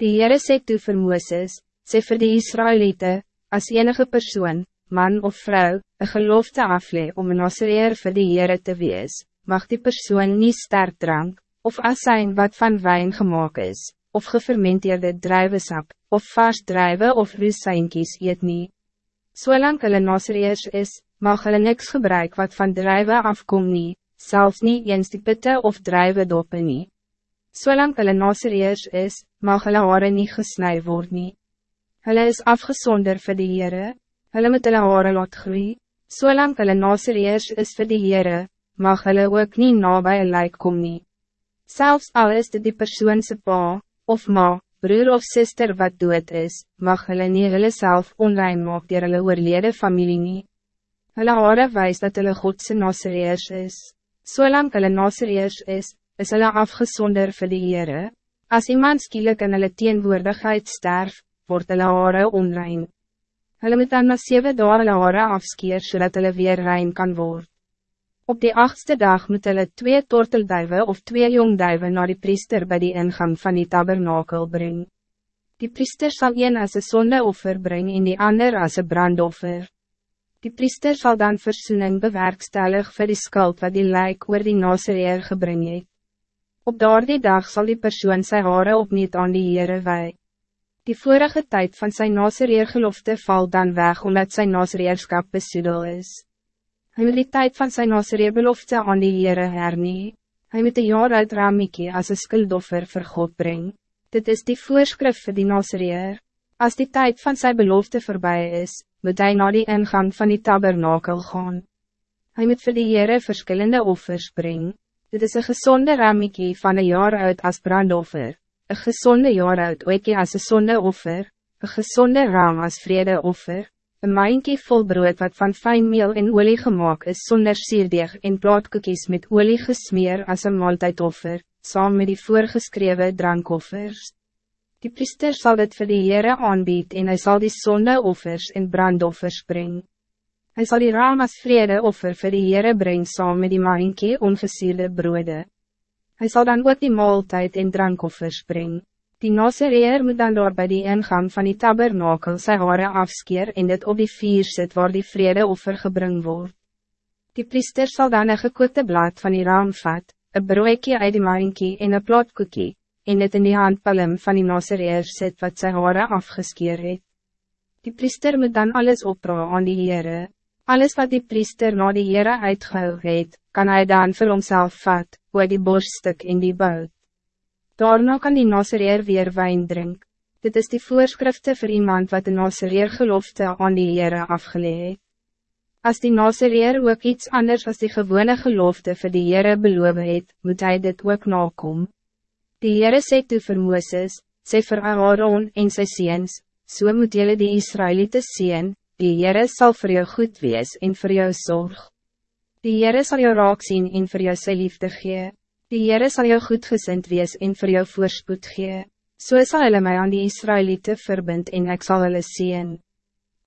Die Heere sê toe vir Mooses, sê vir die Israëlieten, als enige persoon, man of vrouw, een gelofte aflee om een assereer vir die Heere te wees, mag die persoon niet sterk drank, of asijn wat van wijn gemaakt is, of gefermenteerde druivensap, of vars druiven of rusijnkies eet nie. Zolang hulle nasreers is, mag hulle niks gebruik wat van druiven afkom nie, zelfs niet eens die pitte of druiven doppen nie. Zolang hulle nasreers is, mag hulle hare nie gesnij word nie. Hulle is afgezonder vir die Heere, hulle moet hulle hare laat groei, solang hulle nasereers is vir die Heere, mag hulle ook nie nabij een lijk kom nie. Selfs al is dit die persoonse pa, of ma, broer of sister wat dood is, mag hulle nie hulle self onrein maak dier hulle oorlede familie nie. Hulle hare wijs dat hulle Godse nasereers is. Solang hulle nasereers is, is hulle afgezonder vir die Heere. As iemand skielik in hulle teenwoordigheid sterf, word hulle hare onrein. Hulle moet dan na 7 dae hulle hare afskeer, zodat hulle weer rein kan worden. Op die achtste dag moet hulle twee tortelduiven of twee jongduiven naar die priester bij die ingang van die tabernakel brengen. Die priester zal een als een zondeoffer brengen en die ander als een brandoffer. Die priester zal dan verzoening bewerkstellig voor die skuld wat die lijk oor die nasereer gebring het. Op daardie dag zal die persoon sy hare opnieuw aan die Heere wij. Die vorige tijd van zijn nasereergelofte val dan weg omdat zijn nasereerskap besoedel is. Hij moet die tijd van zijn nasereerbelofte aan die Heere hernie. Hij moet een jaar uit Ramiki als een skuldoffer vir God brengen. Dit is die voorschrift voor die nasereer. Als die tijd van zijn belofte voorbij is, moet hij naar die ingang van die tabernakel gaan. Hij moet voor die Heere verschillende offers brengen. Dit is een gezonde Ramiki van een jaar uit als brandoffer een gezonde jaar uit oekie as een zonde offer, een gezonde ram as vrede offer, een maankie vol brood wat van fijn meel en olie gemaakt is zonder sierdeeg en plaatkoekies met olie gesmeer as een maaltijdoffer, saam met die voorgeschreven drankoffers. Die priester zal dit vir die Heere aanbied en hij zal die zonde offers en brandoffers brengen. Hij zal die raam as vrede offer vir die Heere brengen saam met die maankie ongesierde broode. Hij zal dan ook die maaltijd in drankoffers brengen. Die nasereer moet dan door bij die ingang van die tabernakel sy hare afskeer en dit op die vier sit waar die vredeoffer gebring word. Die priester zal dan een gekookte blad van die raam vat, een broekie uit die maankie en een plotkoekie, en dit in die handpalm van die nasereer sit wat sy hare afgeskeer het. Die priester moet dan alles opdra aan die Heere. Alles wat die priester na die Heere uitgehou het, kan hij dan vir homself vat, oor die borststuk in die bout. Daarna kan die nasereer weer wijn drink. Dit is die voorschriften voor iemand wat de nasereer gelofte aan die Heere afgeleid. Als die nasereer ook iets anders als die gewone gelofte voor die Heere beloof het, moet hij dit ook nakom. Die Heere sê toe vir Mooses, sê vir Aaron en sy seens, so moet jylle die Israëlieten zien, die Heere sal vir jou goed wees en vir jou zorg. Die Heere sal jou raak sien en vir jou sy liefde gee. Die Heere sal jou goedgezind wees en vir jou voorspoed gee. So sal hulle my aan die Israëlieten verbind en ek sal hulle zien.